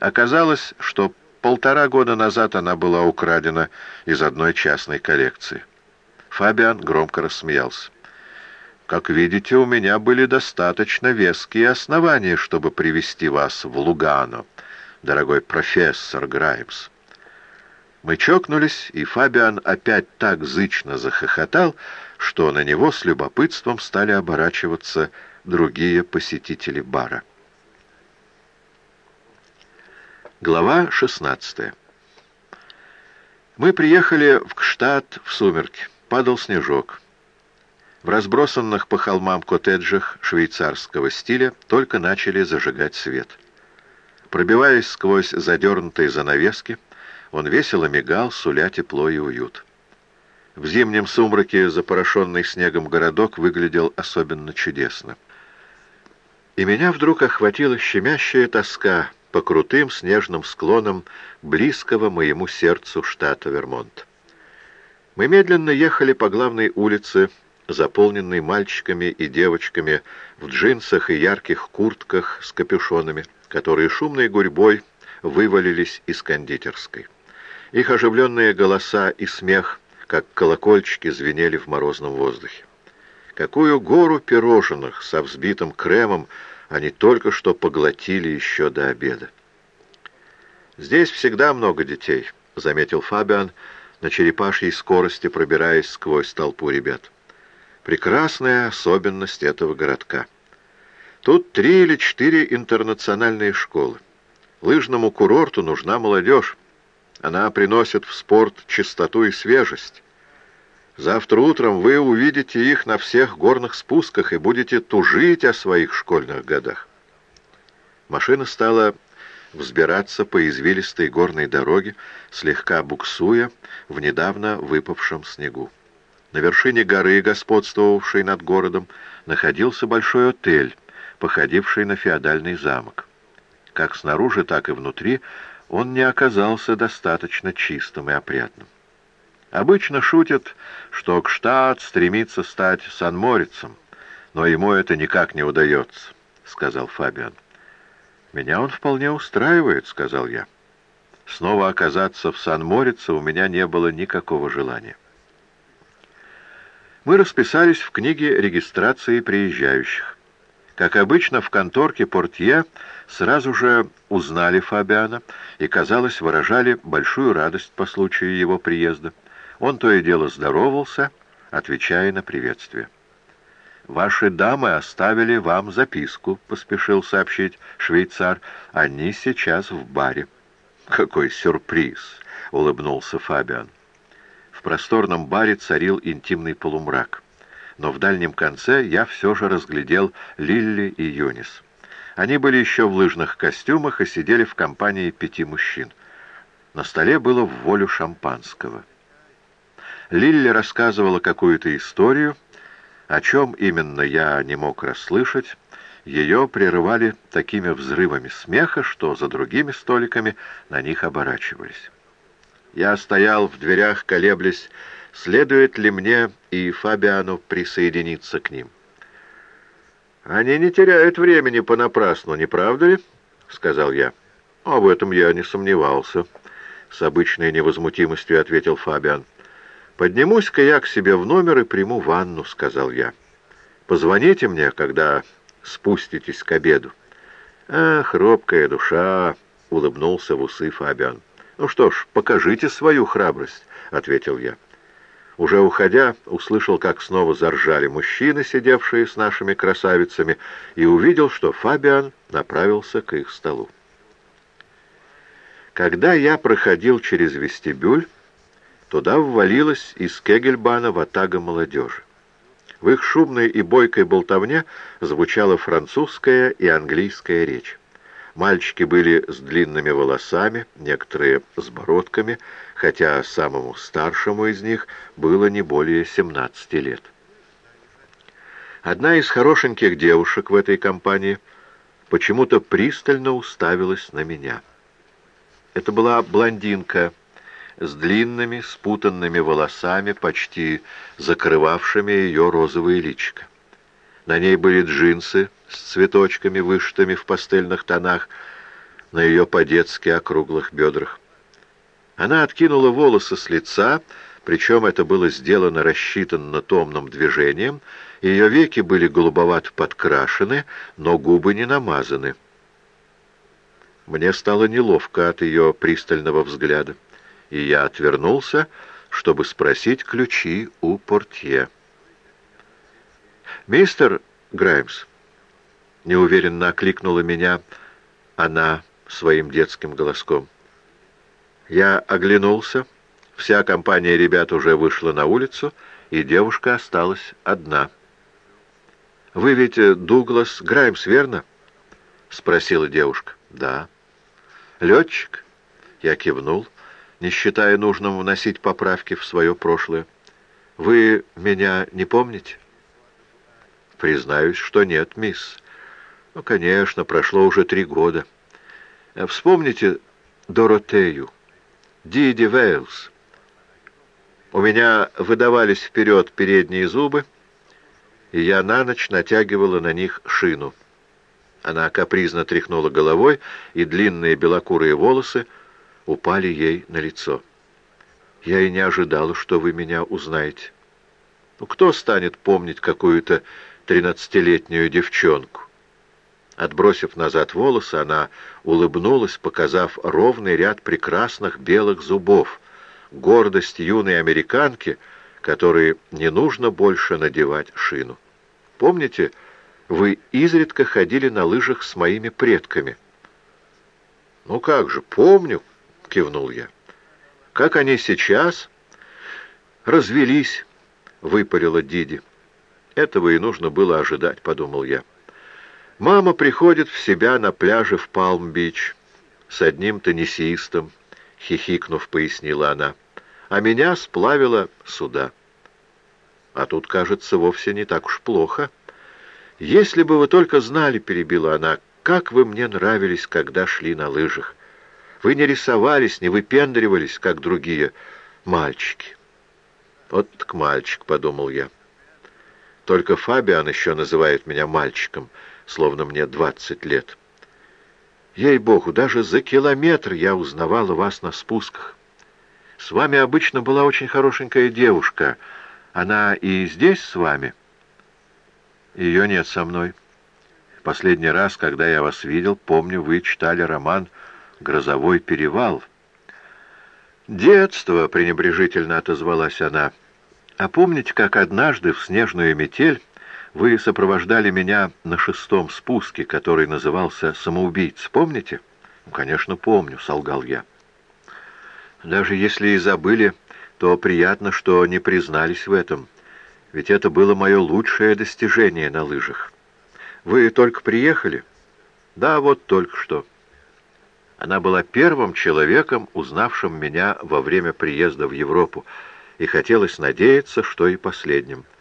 Оказалось, что полтора года назад она была украдена из одной частной коллекции. Фабиан громко рассмеялся. «Как видите, у меня были достаточно веские основания, чтобы привести вас в Лугано, дорогой профессор Граймс». Мы чокнулись, и Фабиан опять так зычно захохотал, что на него с любопытством стали оборачиваться другие посетители бара. Глава 16 Мы приехали в Кштадт в сумерки. Падал снежок. В разбросанных по холмам коттеджах швейцарского стиля только начали зажигать свет. Пробиваясь сквозь задернутые занавески, он весело мигал, суля тепло и уют. В зимнем сумраке запорошенный снегом городок выглядел особенно чудесно. И меня вдруг охватила щемящая тоска по крутым снежным склонам близкого моему сердцу штата Вермонт. Мы медленно ехали по главной улице, заполненной мальчиками и девочками в джинсах и ярких куртках с капюшонами, которые шумной гурьбой вывалились из кондитерской. Их оживленные голоса и смех, как колокольчики, звенели в морозном воздухе. Какую гору пирожных со взбитым кремом они только что поглотили еще до обеда. «Здесь всегда много детей», — заметил Фабиан, на черепашьей скорости пробираясь сквозь толпу ребят. «Прекрасная особенность этого городка. Тут три или четыре интернациональные школы. Лыжному курорту нужна молодежь. Она приносит в спорт чистоту и свежесть. Завтра утром вы увидите их на всех горных спусках и будете тужить о своих школьных годах. Машина стала взбираться по извилистой горной дороге, слегка буксуя в недавно выпавшем снегу. На вершине горы, господствовавшей над городом, находился большой отель, походивший на феодальный замок. Как снаружи, так и внутри он не оказался достаточно чистым и опрятным. Обычно шутят, что Кштадт стремится стать Сан-Морицем, но ему это никак не удается, — сказал Фабиан. «Меня он вполне устраивает», — сказал я. Снова оказаться в Сан-Морице у меня не было никакого желания. Мы расписались в книге регистрации приезжающих. Как обычно, в конторке портье сразу же узнали Фабиана и, казалось, выражали большую радость по случаю его приезда. Он то и дело здоровался, отвечая на приветствие. «Ваши дамы оставили вам записку», — поспешил сообщить швейцар. «Они сейчас в баре». «Какой сюрприз!» — улыбнулся Фабиан. В просторном баре царил интимный полумрак но в дальнем конце я все же разглядел Лилли и Юнис. Они были еще в лыжных костюмах и сидели в компании пяти мужчин. На столе было в волю шампанского. Лилли рассказывала какую-то историю, о чем именно я не мог расслышать. Ее прерывали такими взрывами смеха, что за другими столиками на них оборачивались. Я стоял в дверях, колеблясь, следует ли мне и Фабиану присоединиться к ним. «Они не теряют времени понапрасну, не правда ли?» — сказал я. «Об этом я не сомневался», — с обычной невозмутимостью ответил Фабиан. «Поднимусь-ка я к себе в номер и приму ванну», — сказал я. «Позвоните мне, когда спуститесь к обеду». «Ах, робкая душа!» — улыбнулся в усы Фабиан. «Ну что ж, покажите свою храбрость», — ответил я. Уже уходя, услышал, как снова заржали мужчины, сидевшие с нашими красавицами, и увидел, что Фабиан направился к их столу. Когда я проходил через вестибюль, туда ввалилась из Кегельбана ватага молодежи. В их шумной и бойкой болтовне звучала французская и английская речь. Мальчики были с длинными волосами, некоторые с бородками, хотя самому старшему из них было не более 17 лет. Одна из хорошеньких девушек в этой компании почему-то пристально уставилась на меня. Это была блондинка с длинными спутанными волосами, почти закрывавшими ее розовое личико. На ней были джинсы с цветочками, вышитыми в пастельных тонах, на ее по-детски округлых бедрах. Она откинула волосы с лица, причем это было сделано рассчитанно томным движением, ее веки были голубовато подкрашены, но губы не намазаны. Мне стало неловко от ее пристального взгляда, и я отвернулся, чтобы спросить ключи у портье. «Мистер Граймс», — неуверенно окликнула меня она своим детским голоском. Я оглянулся, вся компания ребят уже вышла на улицу, и девушка осталась одна. «Вы ведь Дуглас Граймс, верно?» — спросила девушка. «Да». «Летчик?» Я кивнул, не считая нужным вносить поправки в свое прошлое. «Вы меня не помните?» «Признаюсь, что нет, мисс. Ну, конечно, прошло уже три года. Вспомните Доротею, Диди Вейлс. У меня выдавались вперед передние зубы, и я на ночь натягивала на них шину. Она капризно тряхнула головой, и длинные белокурые волосы упали ей на лицо. «Я и не ожидала, что вы меня узнаете. Ну, кто станет помнить какую-то тринадцатилетнюю девчонку?» Отбросив назад волосы, она улыбнулась, показав ровный ряд прекрасных белых зубов, гордость юной американки, которой не нужно больше надевать шину. Помните, вы изредка ходили на лыжах с моими предками. «Ну как же, помню», — кивнул я. «Как они сейчас?» «Развелись», — выпарила Диди. «Этого и нужно было ожидать», — подумал я. Мама приходит в себя на пляже в Палм-Бич с одним теннисистом, хихикнув, пояснила она, а меня сплавила сюда. А тут, кажется, вовсе не так уж плохо. «Если бы вы только знали, — перебила она, — как вы мне нравились, когда шли на лыжах. Вы не рисовались, не выпендривались, как другие мальчики». «Вот так мальчик», — подумал я. «Только Фабиан еще называет меня мальчиком, словно мне двадцать лет. Ей-богу, даже за километр я узнавала вас на спусках. С вами обычно была очень хорошенькая девушка. Она и здесь с вами?» Ее нет со мной. Последний раз, когда я вас видел, помню, вы читали роман «Грозовой перевал». «Детство», — пренебрежительно отозвалась она. «А помните, как однажды в снежную метель вы сопровождали меня на шестом спуске, который назывался «Самоубийц», помните?» «Ну, конечно, помню», — солгал я. «Даже если и забыли, то приятно, что не признались в этом» ведь это было мое лучшее достижение на лыжах. Вы только приехали? Да, вот только что. Она была первым человеком, узнавшим меня во время приезда в Европу, и хотелось надеяться, что и последним —